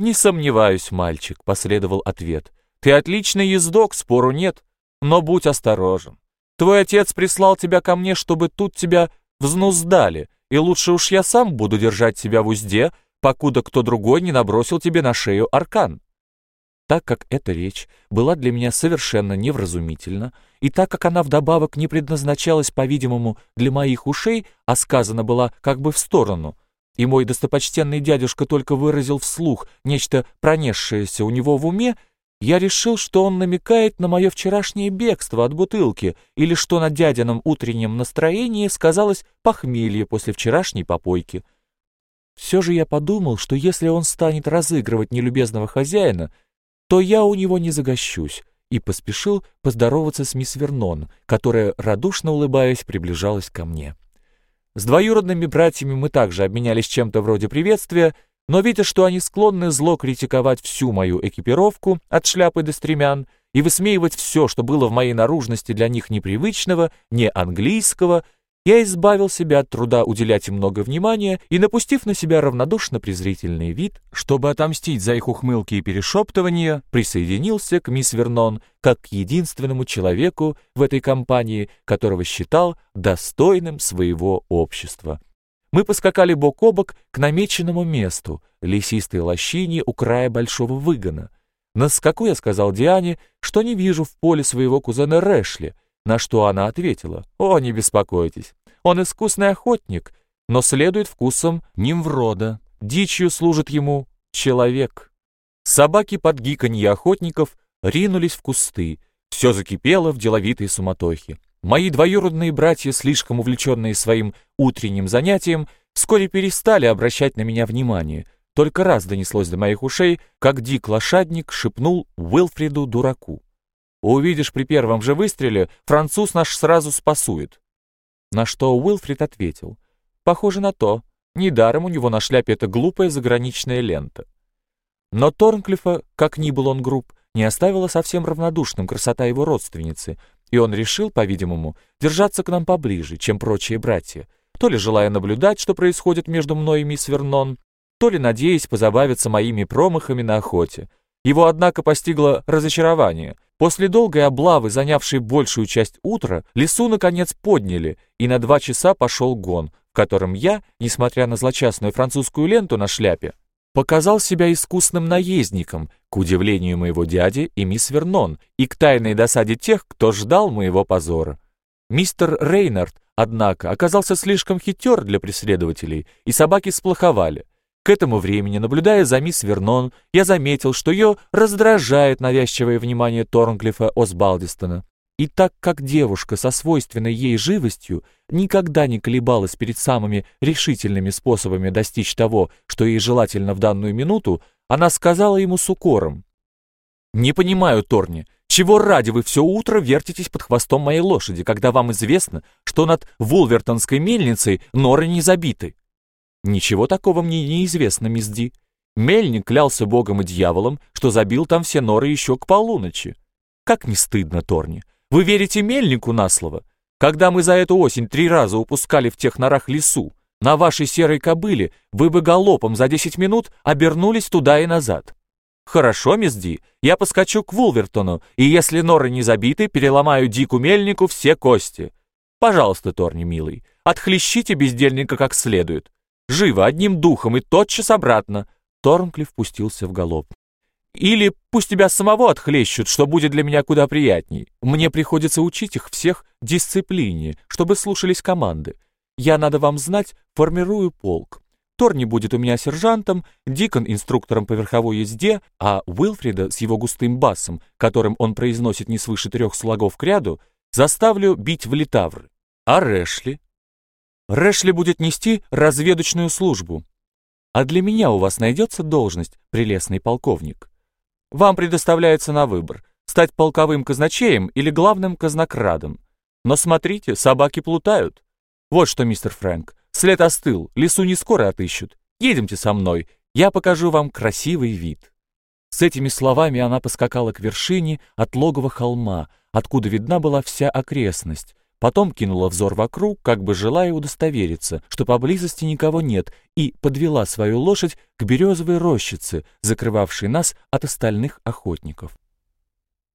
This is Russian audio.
«Не сомневаюсь, мальчик», — последовал ответ. «Ты отличный ездок, спору нет, но будь осторожен. Твой отец прислал тебя ко мне, чтобы тут тебя взнуздали, и лучше уж я сам буду держать тебя в узде, покуда кто другой не набросил тебе на шею аркан». Так как эта речь была для меня совершенно невразумительна, и так как она вдобавок не предназначалась, по-видимому, для моих ушей, а сказана была как бы в сторону, и мой достопочтенный дядюшка только выразил вслух нечто пронесшееся у него в уме, я решил, что он намекает на мое вчерашнее бегство от бутылки или что на дядином утреннем настроении сказалось похмелье после вчерашней попойки. Все же я подумал, что если он станет разыгрывать нелюбезного хозяина, то я у него не загощусь, и поспешил поздороваться с мисс Вернон, которая, радушно улыбаясь, приближалась ко мне. С двоюродными братьями мы также обменялись чем-то вроде приветствия, но видя, что они склонны зло критиковать всю мою экипировку, от шляпы до стремян, и высмеивать все, что было в моей наружности для них непривычного, не английского, я избавил себя от труда уделять им много внимания и, напустив на себя равнодушно-презрительный вид, чтобы отомстить за их ухмылки и перешептывания, присоединился к мисс Вернон как к единственному человеку в этой компании, которого считал достойным своего общества. Мы поскакали бок о бок к намеченному месту, лесистой лощине у края большого выгона. На скаку я сказал Диане, что не вижу в поле своего кузена Рэшли, на что она ответила, «О, не беспокойтесь, он искусный охотник, но следует вкусом Нимврода, дичью служит ему человек». Собаки под гиканье охотников ринулись в кусты, все закипело в деловитой суматохе. Мои двоюродные братья, слишком увлеченные своим утренним занятием, вскоре перестали обращать на меня внимание. Только раз донеслось до моих ушей, как Дик-лошадник шепнул Уилфриду дураку. Увидишь при первом же выстреле, француз наш сразу спасует. На что Уилфрид ответил. Похоже на то. Недаром у него на шляпе эта глупая заграничная лента. Но Торнклифа, как ни был он груб, не оставила совсем равнодушным красота его родственницы, и он решил, по-видимому, держаться к нам поближе, чем прочие братья, то ли желая наблюдать, что происходит между мной и мисс Вернон, то ли надеясь позабавиться моими промахами на охоте. Его, однако, постигло разочарование — После долгой облавы, занявшей большую часть утра, лесу наконец подняли, и на два часа пошел гон, в котором я, несмотря на злочастную французскую ленту на шляпе, показал себя искусным наездником, к удивлению моего дяди и мисс Вернон, и к тайной досаде тех, кто ждал моего позора. Мистер Рейнард, однако, оказался слишком хитер для преследователей, и собаки сплоховали. К этому времени, наблюдая за мисс Вернон, я заметил, что ее раздражает навязчивое внимание Торнклифа Осбалдистона. И так как девушка со свойственной ей живостью никогда не колебалась перед самыми решительными способами достичь того, что ей желательно в данную минуту, она сказала ему с укором. «Не понимаю, Торни, чего ради вы все утро вертитесь под хвостом моей лошади, когда вам известно, что над Вулвертонской мельницей норы не забиты?» Ничего такого мне не известно, мисс Ди. Мельник клялся богом и дьяволом, что забил там все норы еще к полуночи. Как не стыдно, Торни. Вы верите мельнику на слово? Когда мы за эту осень три раза упускали в тех норах лесу, на вашей серой кобыле вы бы галопом за десять минут обернулись туда и назад. Хорошо, мисс Ди, я поскочу к Вулвертону, и если норы не забиты, переломаю Дику мельнику все кости. Пожалуйста, Торни, милый, отхлещите бездельника как следует. Живо, одним духом и тотчас обратно!» Торнклифф пустился в галоп. «Или пусть тебя самого отхлещут, что будет для меня куда приятней. Мне приходится учить их всех дисциплине, чтобы слушались команды. Я, надо вам знать, формирую полк. Торни будет у меня сержантом, Дикон инструктором по верховой езде, а Уилфрида с его густым басом, которым он произносит не свыше трех слогов к ряду, заставлю бить в литавры. А Рэшли? Рэшли будет нести разведочную службу. А для меня у вас найдется должность, прелестный полковник. Вам предоставляется на выбор, стать полковым казначеем или главным казнокрадом. Но смотрите, собаки плутают. Вот что, мистер Фрэнк, след остыл, лесу не скоро отыщут. Едемте со мной, я покажу вам красивый вид. С этими словами она поскакала к вершине от логова холма, откуда видна была вся окрестность, Потом кинула взор вокруг, как бы желая удостовериться, что поблизости никого нет, и подвела свою лошадь к березовой рощице, закрывавшей нас от остальных охотников.